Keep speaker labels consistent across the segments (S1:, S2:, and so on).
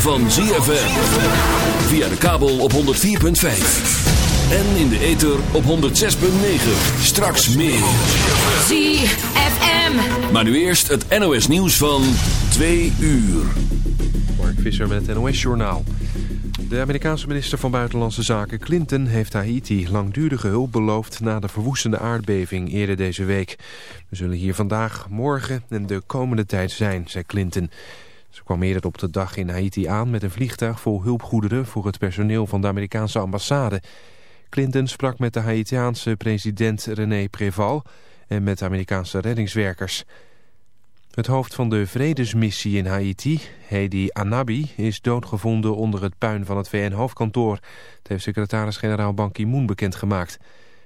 S1: van ZFM. Via de kabel op 104.5. En in de ether op 106.9. Straks meer.
S2: ZFM.
S1: Maar nu eerst het NOS nieuws van 2 uur.
S3: Mark Visser met het NOS Journaal. De Amerikaanse minister van Buitenlandse Zaken Clinton heeft Haiti langdurige hulp beloofd na de verwoestende aardbeving eerder deze week. We zullen hier vandaag, morgen en de komende tijd zijn, zei Clinton. Ze kwam eerder op de dag in Haiti aan met een vliegtuig vol hulpgoederen voor het personeel van de Amerikaanse ambassade. Clinton sprak met de Haitiaanse president René Préval en met Amerikaanse reddingswerkers. Het hoofd van de vredesmissie in Haiti, Hedi Anabi, is doodgevonden onder het puin van het VN-hoofdkantoor. Dat heeft secretaris-generaal Ban Ki-moon bekendgemaakt.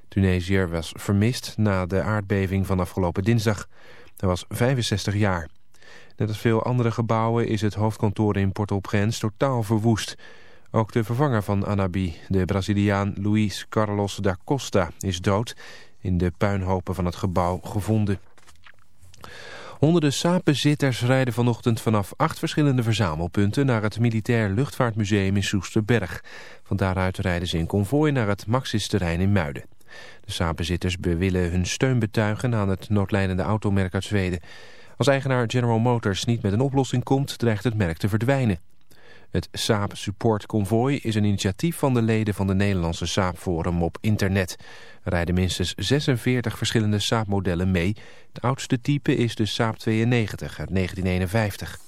S3: Tunesiër was vermist na de aardbeving van afgelopen dinsdag. Hij was 65 jaar. Net als veel andere gebouwen is het hoofdkantoor in Port-au-Prince totaal verwoest. Ook de vervanger van Anabi, de Braziliaan Luiz Carlos da Costa, is dood in de puinhopen van het gebouw gevonden. Honderden sapenzitters rijden vanochtend vanaf acht verschillende verzamelpunten naar het Militair Luchtvaartmuseum in Soesterberg. Van daaruit rijden ze in konvooi naar het Maxis terrein in Muiden. De sapenzitters willen hun steun betuigen aan het noodlijdende automerk uit Zweden. Als eigenaar General Motors niet met een oplossing komt, dreigt het merk te verdwijnen. Het Saab Support Convoy is een initiatief van de leden van de Nederlandse Saab Forum op internet. Er rijden minstens 46 verschillende Saab modellen mee. Het oudste type is de Saab 92 uit 1951.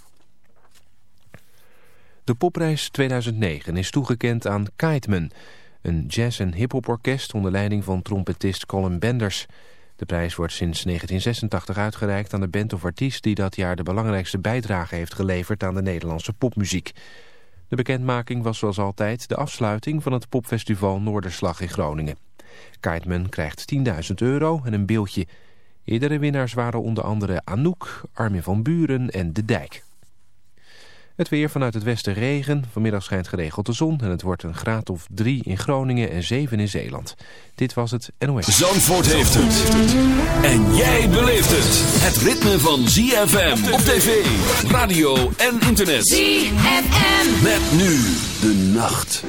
S3: De popprijs 2009 is toegekend aan Kiteman, een jazz- en hip-hop orkest onder leiding van trompetist Colin Benders... De prijs wordt sinds 1986 uitgereikt aan de band of artiest... die dat jaar de belangrijkste bijdrage heeft geleverd aan de Nederlandse popmuziek. De bekendmaking was zoals altijd de afsluiting van het popfestival Noorderslag in Groningen. Kaitman krijgt 10.000 euro en een beeldje. Eerdere winnaars waren onder andere Anouk, Armin van Buren en De Dijk. Het weer vanuit het westen regen. Vanmiddag schijnt geregeld de zon en het wordt een graad of 3 in Groningen en 7 in Zeeland. Dit was het NOS.
S1: Zandvoort heeft het. En jij beleeft het. Het ritme van ZFM op tv, radio en internet.
S2: ZFM.
S1: Met nu de nacht.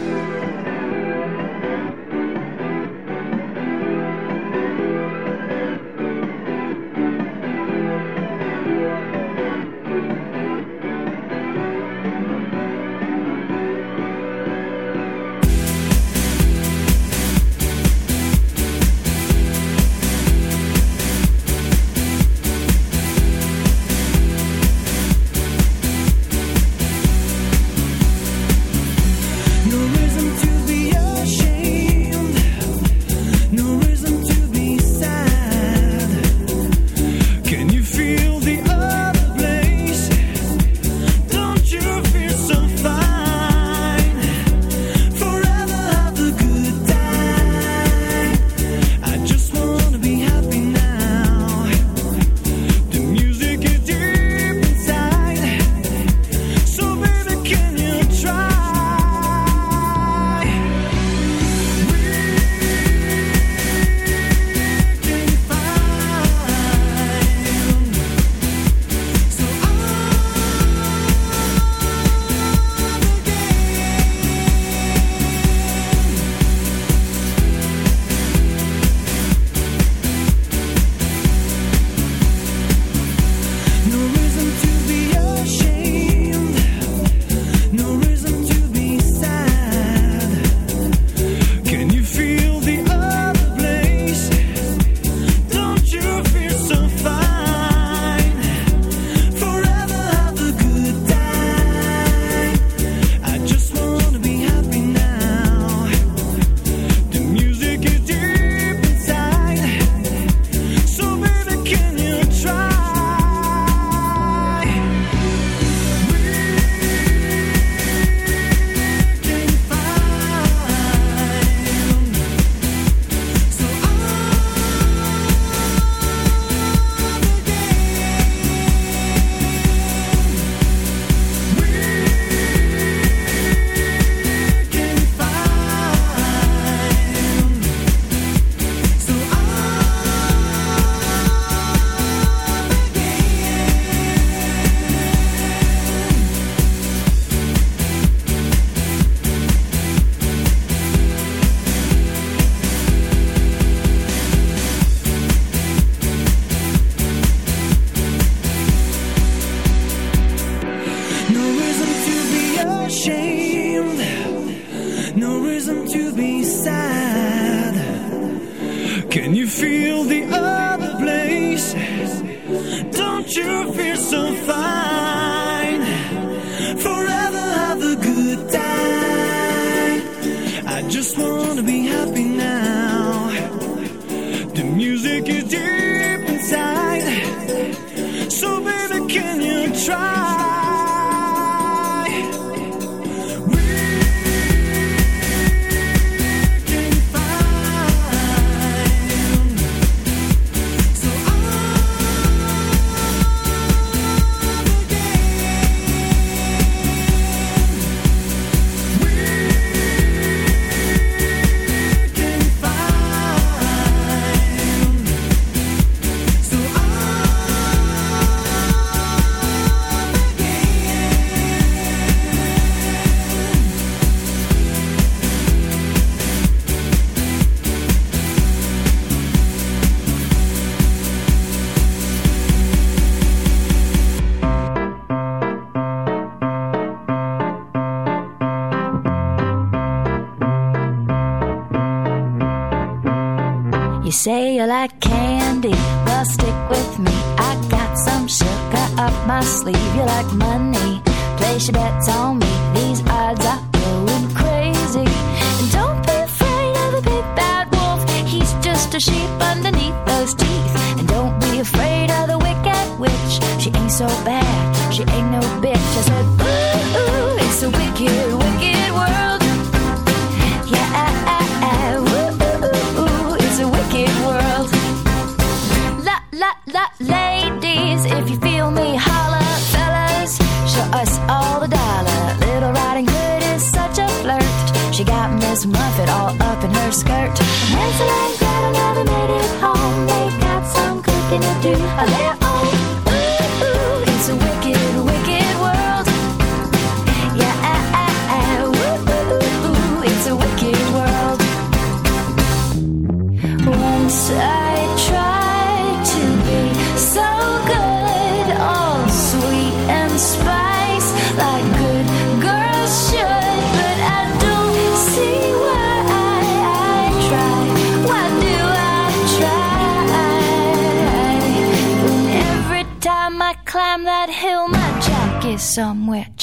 S2: teeth.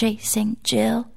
S2: chasing Jill.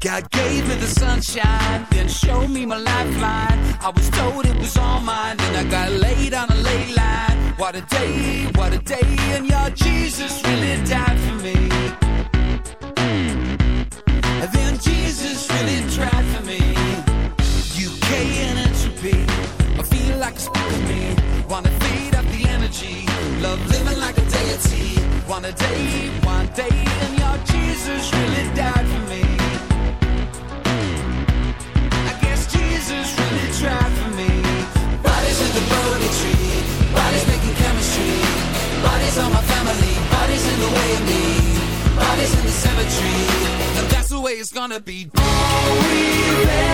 S4: God gave me the sunshine, then showed me my lifeline. I was told it was all mine, then I got laid on a lay line. What a day, what a day, and your Jesus really died for me. One a day, one day, and your Jesus really died for me. I guess Jesus really tried for me. Bodies in the body tree, bodies making chemistry. Bodies on my family, bodies in the way of me. Bodies in the cemetery, and that's the way it's gonna be. All we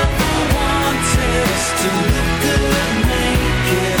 S4: contest to look good naked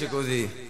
S5: piace così.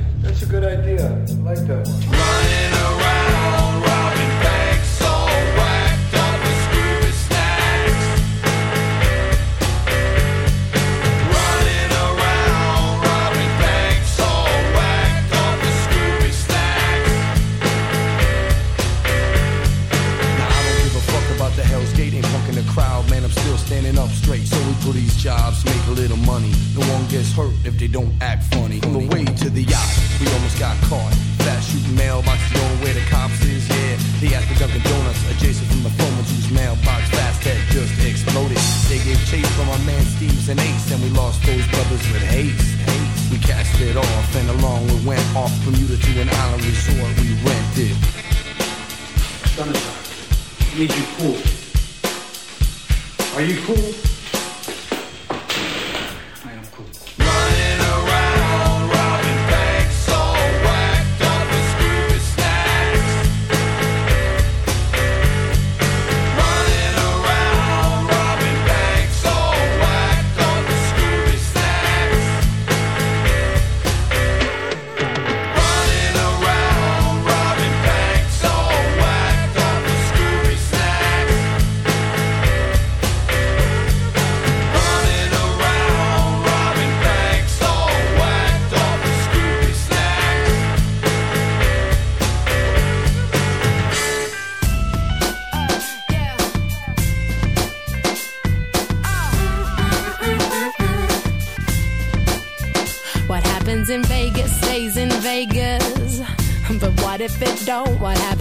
S6: That's a good idea. I like that one.
S5: Running around, robbing banks, all whacked up with Scooby snacks. Running around, robbing banks, all whacked up with Scooby snacks.
S7: Now I don't give a fuck about the Hell's Gate and punking the crowd, man. I'm still standing up straight. So we do these jobs, make a little money. No one gets hurt if they don't act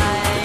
S8: life.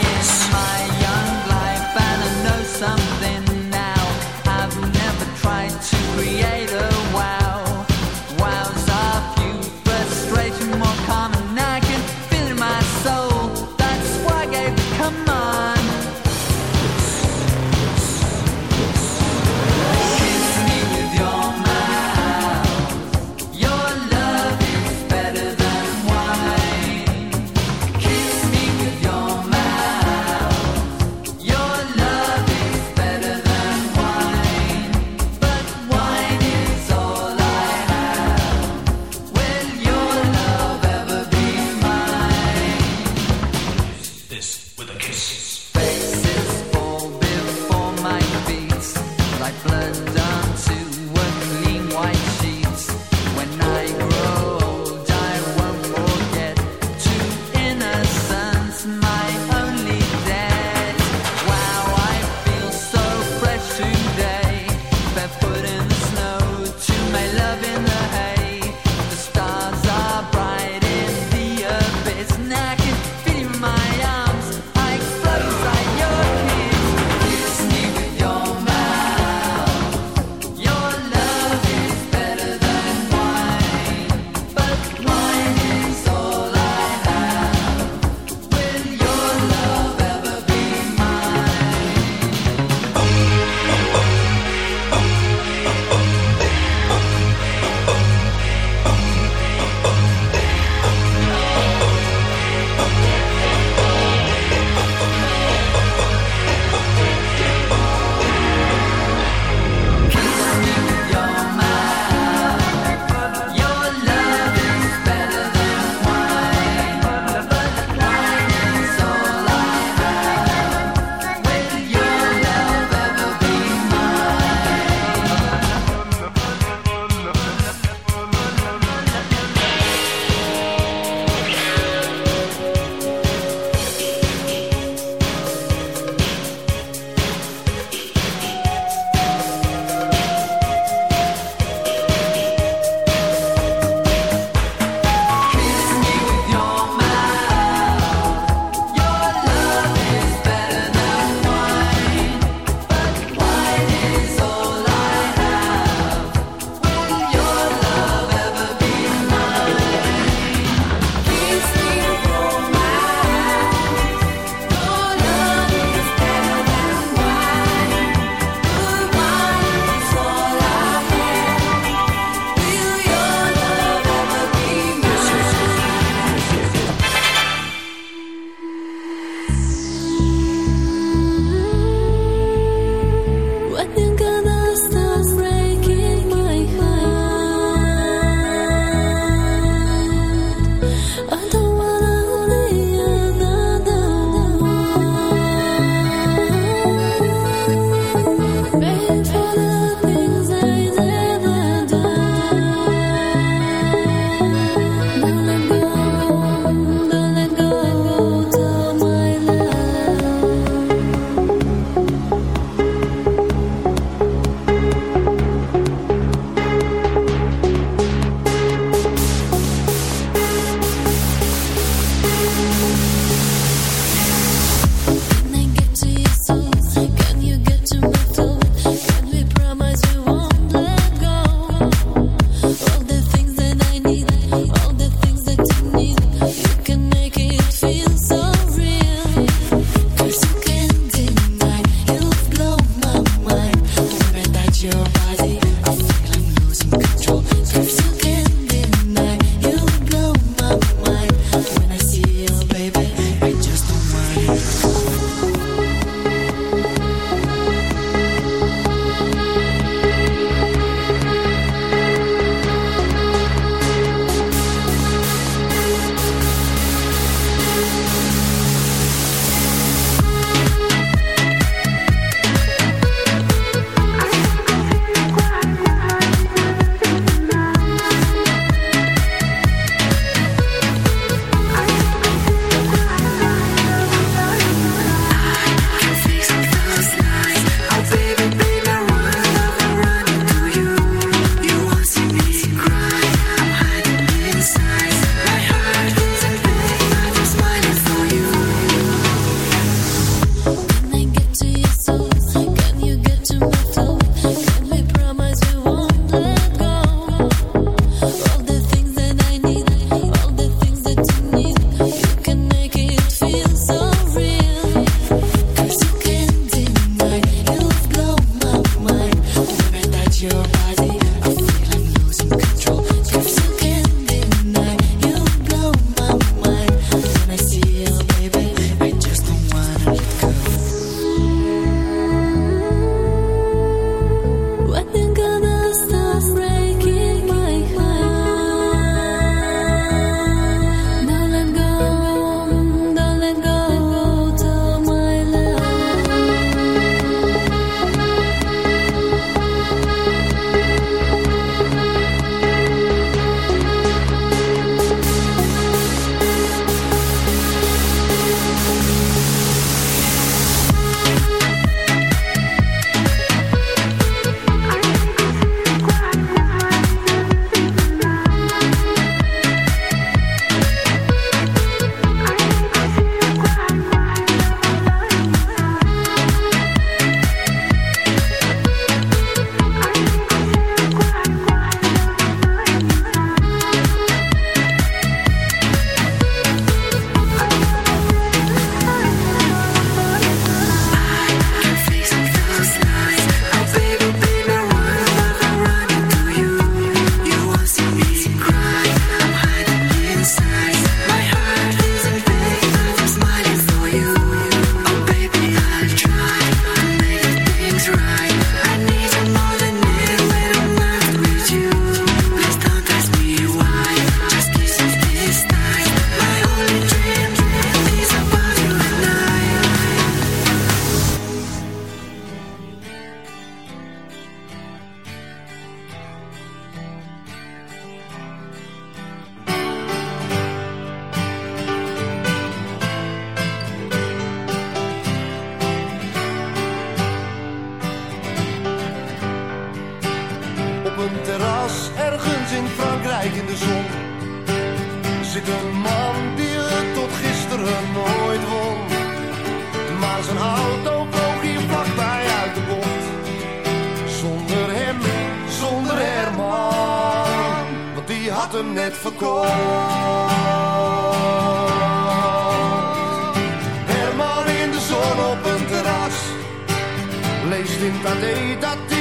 S8: Zijn een auto vloog hier vlakbij uit de bocht. Zonder hem, zonder Herman, want die had hem net verkocht. Herman in de zon op een terras, leest in dat dat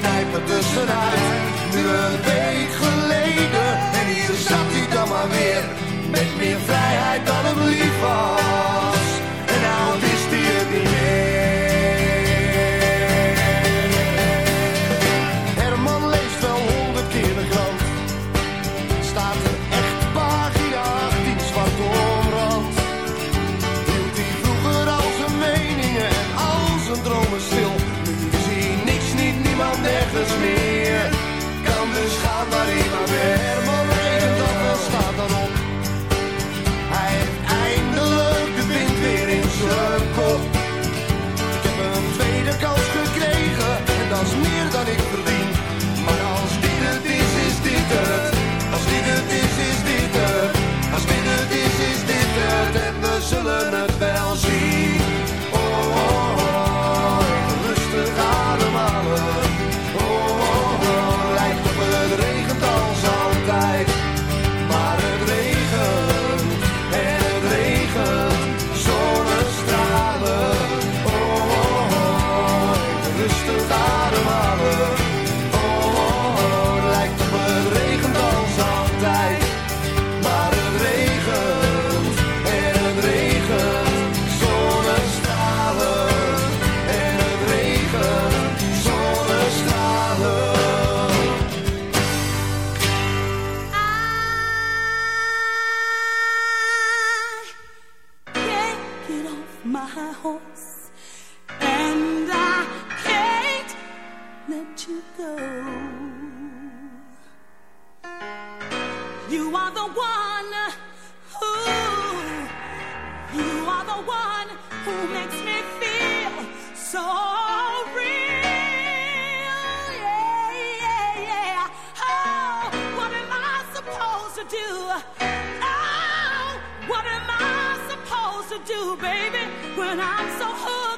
S8: knijpt tussenuit. Nu een week geleden, en hier zat hij dan maar weer. Met meer vrijheid dan een
S9: liefde. to do, baby, when I'm so hurt?